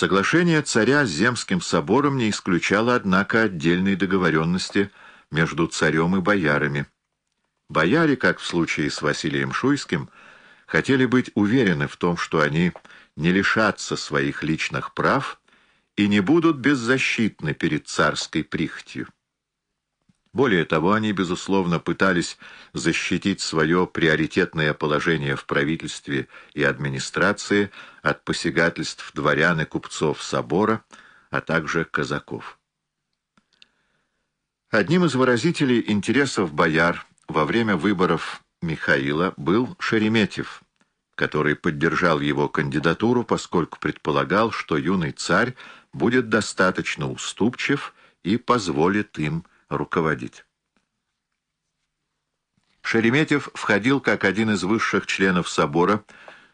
Соглашение царя с Земским собором не исключало, однако, отдельной договоренности между царем и боярами. Бояре, как в случае с Василием Шуйским, хотели быть уверены в том, что они не лишатся своих личных прав и не будут беззащитны перед царской прихотью. Более того, они, безусловно, пытались защитить свое приоритетное положение в правительстве и администрации от посягательств дворян и купцов собора, а также казаков. Одним из выразителей интересов бояр во время выборов Михаила был Шереметьев, который поддержал его кандидатуру, поскольку предполагал, что юный царь будет достаточно уступчив и позволит им руководить. Шереметьев входил как один из высших членов собора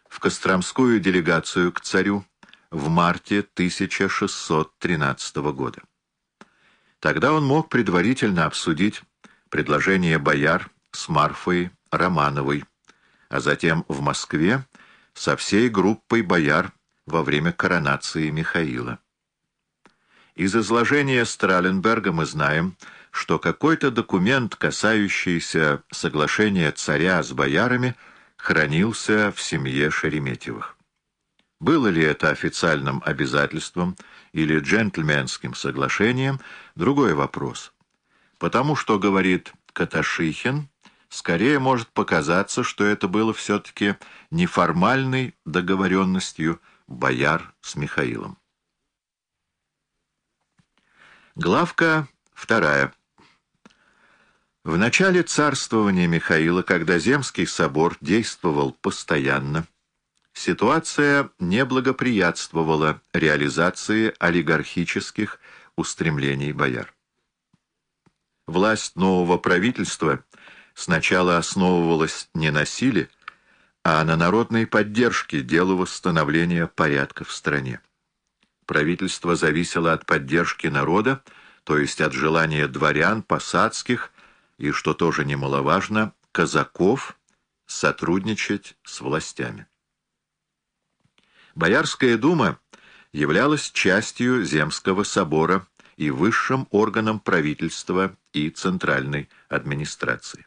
в Костромскую делегацию к царю в марте 1613 года. Тогда он мог предварительно обсудить предложение бояр с Марфой Романовой, а затем в Москве со всей группой бояр во время коронации Михаила. Из изложения Страленберга мы знаем, что какой-то документ, касающийся соглашения царя с боярами, хранился в семье Шереметьевых. Было ли это официальным обязательством или джентльменским соглашением – другой вопрос. Потому что, говорит Каташихин, скорее может показаться, что это было все-таки неформальной договоренностью бояр с Михаилом. Главка вторая. В начале царствования Михаила, когда Земский собор действовал постоянно, ситуация не благоприятствовала реализации олигархических устремлений бояр. Власть нового правительства сначала основывалась не на силе, а на народной поддержке делу восстановления порядка в стране. Правительство зависело от поддержки народа, то есть от желания дворян, посадских и, что тоже немаловажно, казаков сотрудничать с властями. Боярская дума являлась частью Земского собора и высшим органом правительства и центральной администрации.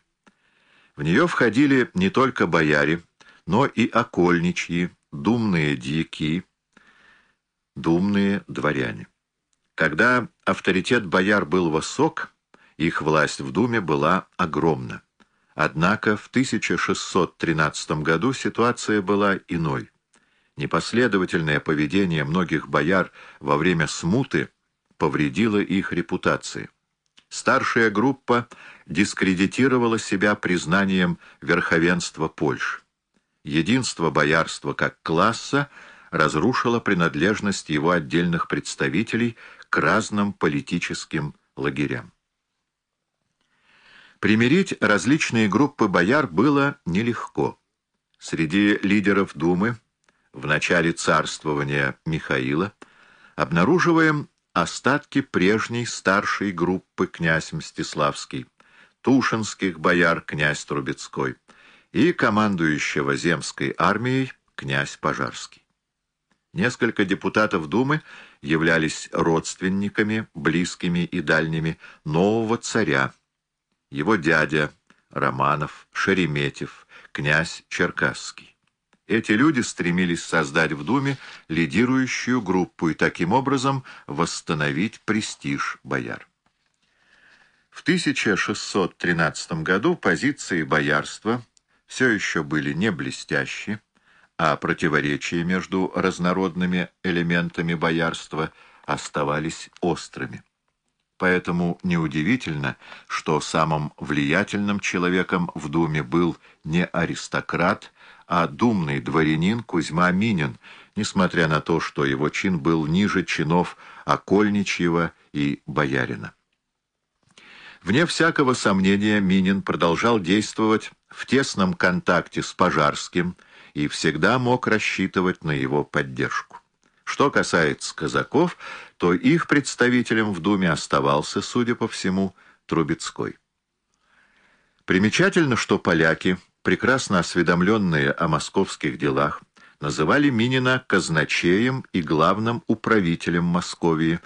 В нее входили не только бояре, но и окольничьи, думные дьяки, думные дворяне. Когда авторитет бояр был высок, их власть в Думе была огромна. Однако в 1613 году ситуация была иной. Непоследовательное поведение многих бояр во время смуты повредило их репутации. Старшая группа дискредитировала себя признанием верховенства Польши. Единство боярства как класса разрушило принадлежность его отдельных представителей к разным политическим лагерям. Примирить различные группы бояр было нелегко. Среди лидеров Думы в начале царствования Михаила обнаруживаем остатки прежней старшей группы князь Мстиславский, тушинских бояр князь Трубецкой и командующего земской армией князь Пожарский. Несколько депутатов Думы являлись родственниками, близкими и дальними нового царя, его дядя Романов, Шереметьев, князь Черкасский. Эти люди стремились создать в Думе лидирующую группу и таким образом восстановить престиж бояр. В 1613 году позиции боярства все еще были не блестящие, а противоречия между разнородными элементами боярства оставались острыми. Поэтому неудивительно, что самым влиятельным человеком в Думе был не аристократ, а думный дворянин Кузьма Минин, несмотря на то, что его чин был ниже чинов Окольничьего и Боярина. Вне всякого сомнения Минин продолжал действовать в тесном контакте с Пожарским и всегда мог рассчитывать на его поддержку. Что касается казаков, то их представителем в Думе оставался, судя по всему, Трубецкой. Примечательно, что поляки, прекрасно осведомленные о московских делах, называли Минина казначеем и главным управителем Московии,